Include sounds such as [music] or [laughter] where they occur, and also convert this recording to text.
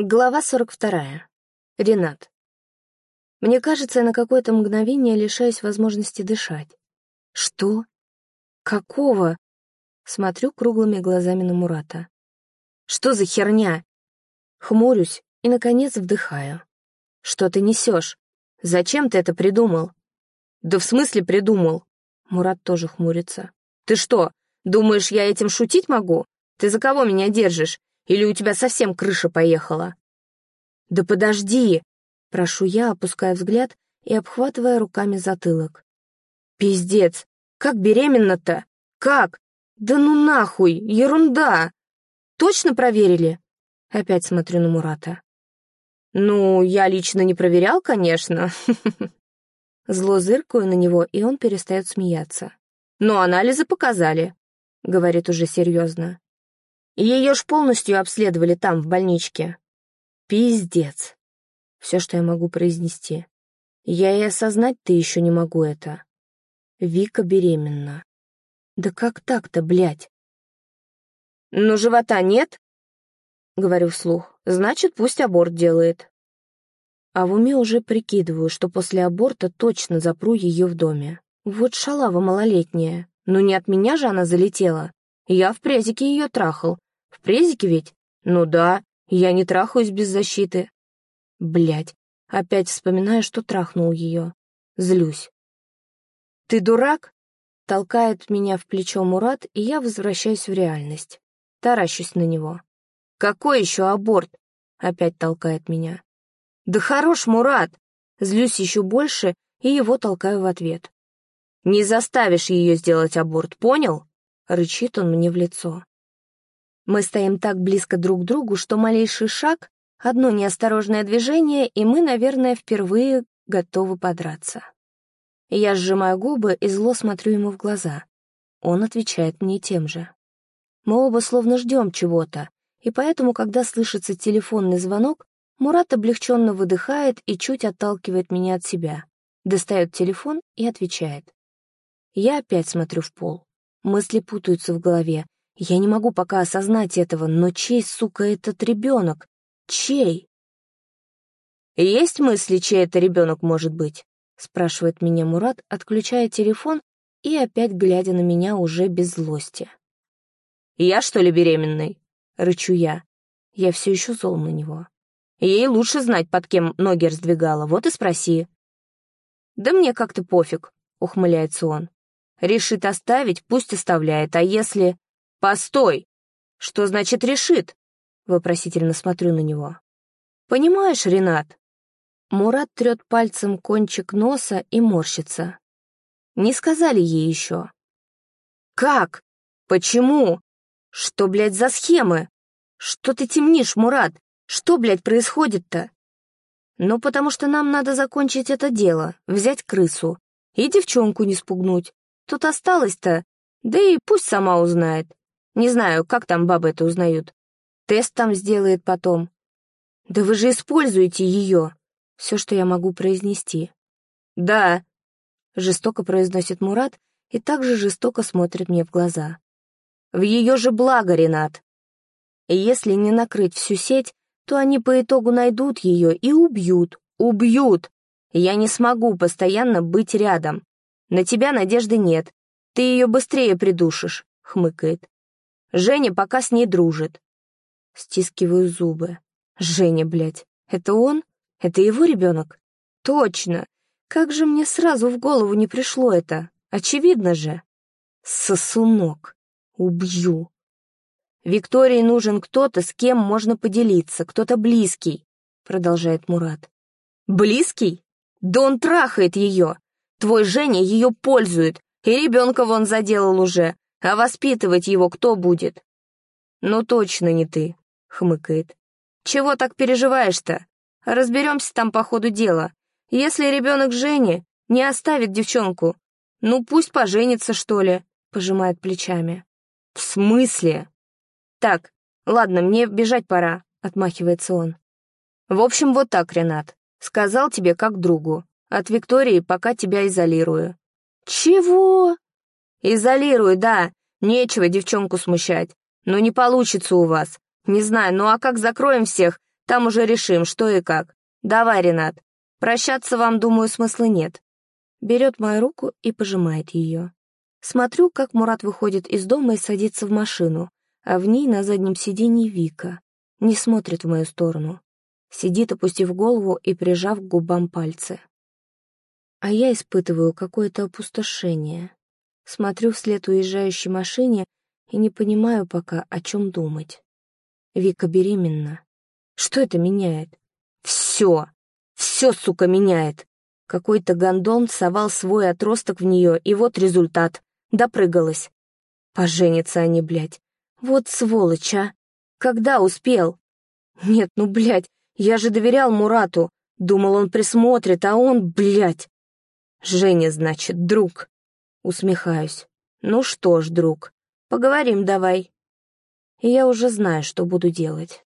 Глава 42. Ренат. Мне кажется, я на какое-то мгновение лишаюсь возможности дышать. Что? Какого? Смотрю круглыми глазами на Мурата. Что за херня? Хмурюсь и, наконец, вдыхаю. Что ты несешь? Зачем ты это придумал? Да в смысле придумал? Мурат тоже хмурится. Ты что, думаешь, я этим шутить могу? Ты за кого меня держишь? Или у тебя совсем крыша поехала?» «Да подожди!» — прошу я, опуская взгляд и обхватывая руками затылок. «Пиздец! Как беременна-то? Как? Да ну нахуй! Ерунда! Точно проверили?» Опять смотрю на Мурата. «Ну, я лично не проверял, конечно». [laughs] Зло зыркаю на него, и он перестает смеяться. «Но анализы показали», — говорит уже серьезно. Ее ж полностью обследовали там, в больничке. Пиздец. Все, что я могу произнести. Я и осознать-то еще не могу это. Вика беременна. Да как так-то, блядь? «Ну, живота нет?» — говорю вслух. «Значит, пусть аборт делает». А в уме уже прикидываю, что после аборта точно запру ее в доме. Вот шалава малолетняя. Ну не от меня же она залетела. Я в презике ее трахал, в презике ведь? Ну да, я не трахаюсь без защиты. Блять, опять вспоминаю, что трахнул ее. Злюсь. «Ты дурак?» Толкает меня в плечо Мурат, и я возвращаюсь в реальность. Таращусь на него. «Какой еще аборт?» Опять толкает меня. «Да хорош, Мурат!» Злюсь еще больше и его толкаю в ответ. «Не заставишь ее сделать аборт, понял?» Рычит он мне в лицо. Мы стоим так близко друг к другу, что малейший шаг, одно неосторожное движение, и мы, наверное, впервые готовы подраться. Я сжимаю губы и зло смотрю ему в глаза. Он отвечает мне тем же. Мы оба словно ждем чего-то, и поэтому, когда слышится телефонный звонок, Мурат облегченно выдыхает и чуть отталкивает меня от себя, достает телефон и отвечает. Я опять смотрю в пол. Мысли путаются в голове, я не могу пока осознать этого, но чей, сука, этот ребенок? Чей? «Есть мысли, чей это ребенок может быть?» — спрашивает меня Мурат, отключая телефон и опять глядя на меня уже без злости. «Я, что ли, беременный?» — рычу я. Я все еще зол на него. Ей лучше знать, под кем ноги раздвигала, вот и спроси. «Да мне как-то пофиг», — ухмыляется он. «Решит оставить, пусть оставляет, а если...» «Постой! Что значит решит?» Вопросительно смотрю на него. «Понимаешь, Ренат?» Мурат трет пальцем кончик носа и морщится. Не сказали ей еще. «Как? Почему? Что, блядь, за схемы? Что ты темнишь, Мурат? Что, блядь, происходит-то?» «Ну, потому что нам надо закончить это дело, взять крысу и девчонку не спугнуть. Тут осталось-то, да и пусть сама узнает. Не знаю, как там бабы это узнают. Тест там сделает потом. Да вы же используете ее. Все, что я могу произнести. Да, жестоко произносит Мурат и также жестоко смотрит мне в глаза. В ее же благо, Ренат. Если не накрыть всю сеть, то они по итогу найдут ее и убьют. Убьют! Я не смогу постоянно быть рядом. На тебя надежды нет. Ты ее быстрее придушишь, хмыкает. Женя пока с ней дружит. Стискиваю зубы. Женя, блядь, это он? Это его ребенок? Точно! Как же мне сразу в голову не пришло это? Очевидно же. Сосунок. Убью. Виктории нужен кто-то, с кем можно поделиться, кто-то близкий, продолжает Мурат. Близкий? Да он трахает ее. Твой Женя ее пользует, и ребенка вон заделал уже, а воспитывать его кто будет? Ну точно не ты, хмыкает. Чего так переживаешь-то? Разберемся там по ходу дела. Если ребенок Жени не оставит девчонку, ну пусть поженится, что ли, пожимает плечами. В смысле? Так, ладно, мне бежать пора, отмахивается он. В общем, вот так, Ренат. Сказал тебе как другу. От Виктории пока тебя изолирую. Чего? «Изолирую, да. Нечего девчонку смущать. Но не получится у вас. Не знаю, ну а как закроем всех, Там уже решим, что и как. Давай, Ренат. Прощаться вам, думаю, смысла нет. Берет мою руку и пожимает ее. Смотрю, как Мурат выходит из дома и садится в машину, а в ней на заднем сиденье Вика. Не смотрит в мою сторону. Сидит, опустив голову и прижав к губам пальцы. А я испытываю какое-то опустошение. Смотрю вслед уезжающей машине и не понимаю пока, о чем думать. Вика беременна. Что это меняет? Все! Все, сука, меняет! Какой-то гондон совал свой отросток в нее, и вот результат. Допрыгалась. Поженятся они, блядь. Вот сволочь, а! Когда успел? Нет, ну, блядь, я же доверял Мурату. Думал, он присмотрит, а он, блядь. Женя, значит, друг. Усмехаюсь. Ну что ж, друг, поговорим давай. Я уже знаю, что буду делать.